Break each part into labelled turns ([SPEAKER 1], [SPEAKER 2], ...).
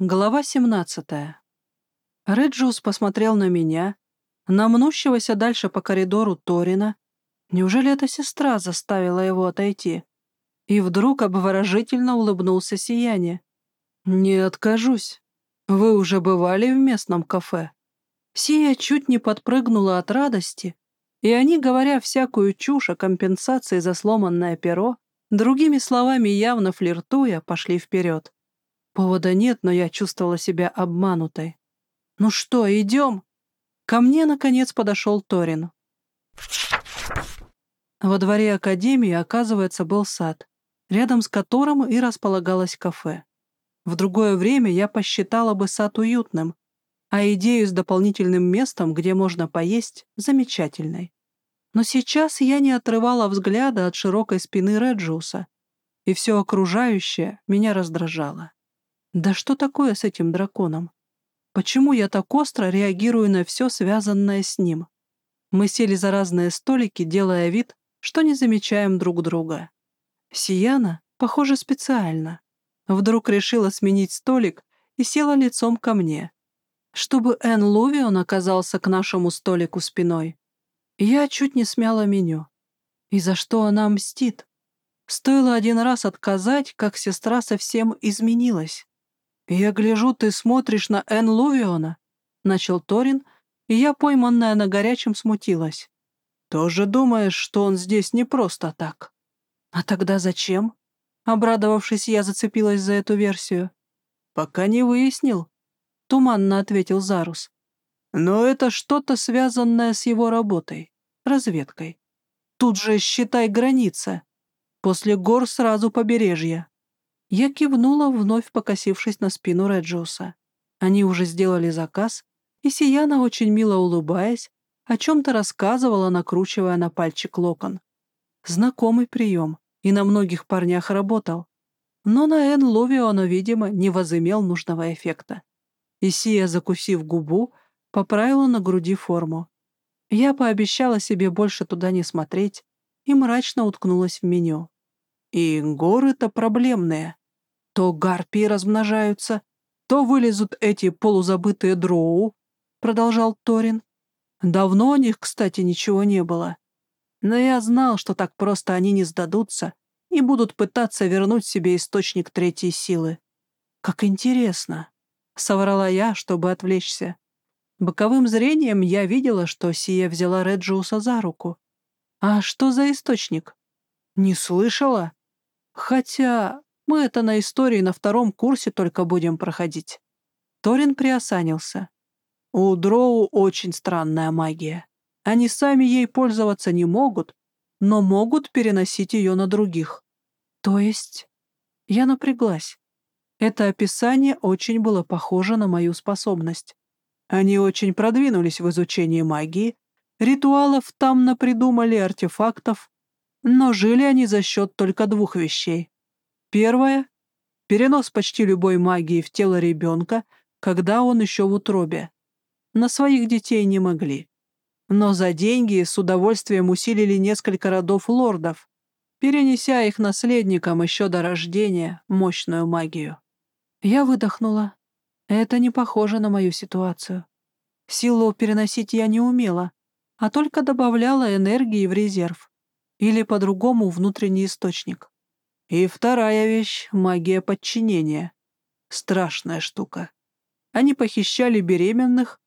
[SPEAKER 1] Глава 17. Реджиус посмотрел на меня, на мнущегося дальше по коридору Торина. Неужели эта сестра заставила его отойти? И вдруг обворожительно улыбнулся Сияние. «Не откажусь. Вы уже бывали в местном кафе?» Сия чуть не подпрыгнула от радости, и они, говоря всякую чушь о компенсации за сломанное перо, другими словами явно флиртуя, пошли вперед. Повода нет, но я чувствовала себя обманутой. «Ну что, идем?» Ко мне, наконец, подошел Торин. Во дворе Академии, оказывается, был сад, рядом с которым и располагалось кафе. В другое время я посчитала бы сад уютным, а идею с дополнительным местом, где можно поесть, замечательной. Но сейчас я не отрывала взгляда от широкой спины Реджуса, и все окружающее меня раздражало. Да что такое с этим драконом? Почему я так остро реагирую на все, связанное с ним? Мы сели за разные столики, делая вид, что не замечаем друг друга. Сияна, похоже, специально. Вдруг решила сменить столик и села лицом ко мне. Чтобы Энн Лувион оказался к нашему столику спиной. Я чуть не смяла меню. И за что она мстит? Стоило один раз отказать, как сестра совсем изменилась. «Я гляжу, ты смотришь на Энн Лувиона», — начал Торин, и я, пойманная на горячем, смутилась. «Тоже думаешь, что он здесь не просто так?» «А тогда зачем?» Обрадовавшись, я зацепилась за эту версию. «Пока не выяснил», — туманно ответил Зарус. «Но это что-то связанное с его работой, разведкой. Тут же, считай, граница. После гор сразу побережье. Я кивнула, вновь покосившись на спину Реджиуса. Они уже сделали заказ, и Сияна, очень мило улыбаясь, о чем-то рассказывала, накручивая на пальчик локон. Знакомый прием, и на многих парнях работал. Но на Эн Ловиона, видимо, не возымел нужного эффекта. И Сия, закусив губу, поправила на груди форму. Я пообещала себе больше туда не смотреть и мрачно уткнулась в меню. И горы-то проблемные. То гарпии размножаются, то вылезут эти полузабытые дроу, продолжал Торин. Давно о них, кстати, ничего не было. Но я знал, что так просто они не сдадутся и будут пытаться вернуть себе источник третьей силы. Как интересно, — соврала я, чтобы отвлечься. Боковым зрением я видела, что Сия взяла Реджиуса за руку. А что за источник? Не слышала? Хотя мы это на истории на втором курсе только будем проходить. Торин приосанился. У дроу очень странная магия. Они сами ей пользоваться не могут, но могут переносить ее на других. То есть... Я напряглась. Это описание очень было похоже на мою способность. Они очень продвинулись в изучении магии, ритуалов там напридумали артефактов, но жили они за счет только двух вещей. Первое — перенос почти любой магии в тело ребенка, когда он еще в утробе. На своих детей не могли. Но за деньги с удовольствием усилили несколько родов лордов, перенеся их наследникам еще до рождения мощную магию. Я выдохнула. Это не похоже на мою ситуацию. Силу переносить я не умела, а только добавляла энергии в резерв или по-другому внутренний источник. И вторая вещь — магия подчинения. Страшная штука. Они похищали беременных,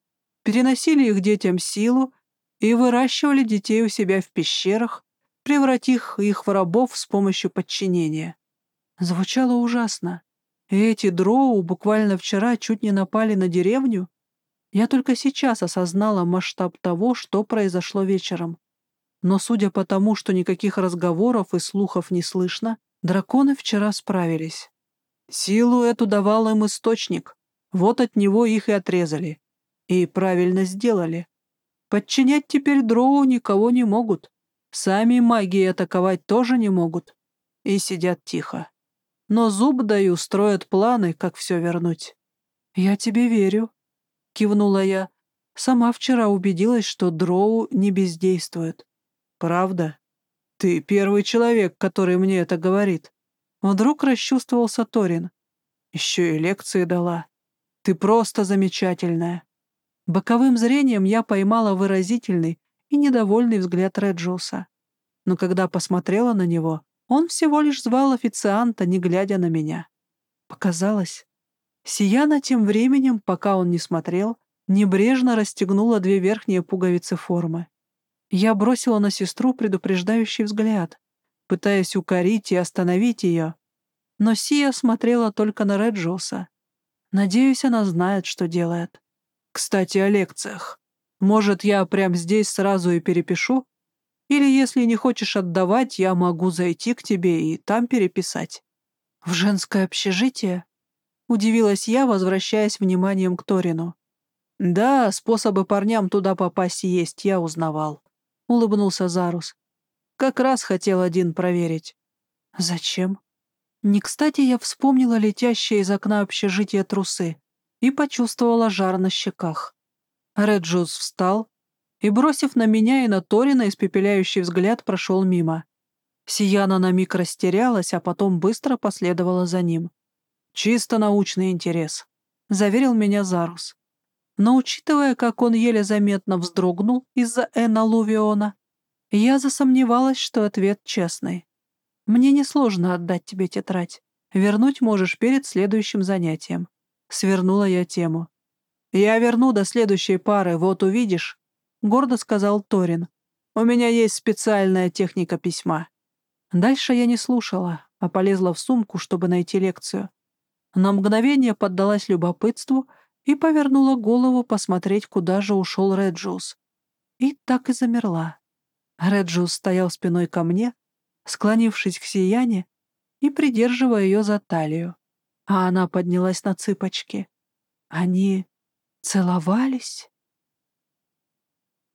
[SPEAKER 1] переносили их детям силу и выращивали детей у себя в пещерах, превратив их в рабов с помощью подчинения. Звучало ужасно. Эти дроу буквально вчера чуть не напали на деревню. Я только сейчас осознала масштаб того, что произошло вечером. Но судя по тому, что никаких разговоров и слухов не слышно, драконы вчера справились. Силу эту давал им источник. Вот от него их и отрезали. И правильно сделали. Подчинять теперь дроу никого не могут. Сами магии атаковать тоже не могут. И сидят тихо. Но зуб даю, строят планы, как все вернуть. «Я тебе верю», — кивнула я. Сама вчера убедилась, что дроу не бездействует. «Правда? Ты первый человек, который мне это говорит». Вдруг расчувствовался Торин. Еще и лекции дала. Ты просто замечательная». Боковым зрением я поймала выразительный и недовольный взгляд Реджиуса. Но когда посмотрела на него, он всего лишь звал официанта, не глядя на меня. Показалось. Сияна тем временем, пока он не смотрел, небрежно расстегнула две верхние пуговицы формы. Я бросила на сестру предупреждающий взгляд, пытаясь укорить и остановить ее. Но Сия смотрела только на Реджиуса. Надеюсь, она знает, что делает. Кстати, о лекциях. Может, я прямо здесь сразу и перепишу? Или, если не хочешь отдавать, я могу зайти к тебе и там переписать. В женское общежитие? Удивилась я, возвращаясь вниманием к Торину. Да, способы парням туда попасть есть, я узнавал. Улыбнулся Зарус. Как раз хотел один проверить. Зачем? Не кстати я вспомнила летящие из окна общежития трусы и почувствовала жар на щеках. Реджус встал и, бросив на меня и на Торина испепеляющий взгляд, прошел мимо. Сияна на миг растерялась, а потом быстро последовала за ним. «Чисто научный интерес», — заверил меня Зарус. Но учитывая, как он еле заметно вздрогнул из-за Эна Лувиона, я засомневалась, что ответ честный. Мне несложно отдать тебе тетрадь. Вернуть можешь перед следующим занятием. Свернула я тему. Я верну до следующей пары, вот увидишь, — гордо сказал Торин. У меня есть специальная техника письма. Дальше я не слушала, а полезла в сумку, чтобы найти лекцию. На мгновение поддалась любопытству и повернула голову посмотреть, куда же ушел Реджиус. И так и замерла. Реджиус стоял спиной ко мне, склонившись к Сияне и придерживая ее за талию. А она поднялась на цыпочки. Они целовались?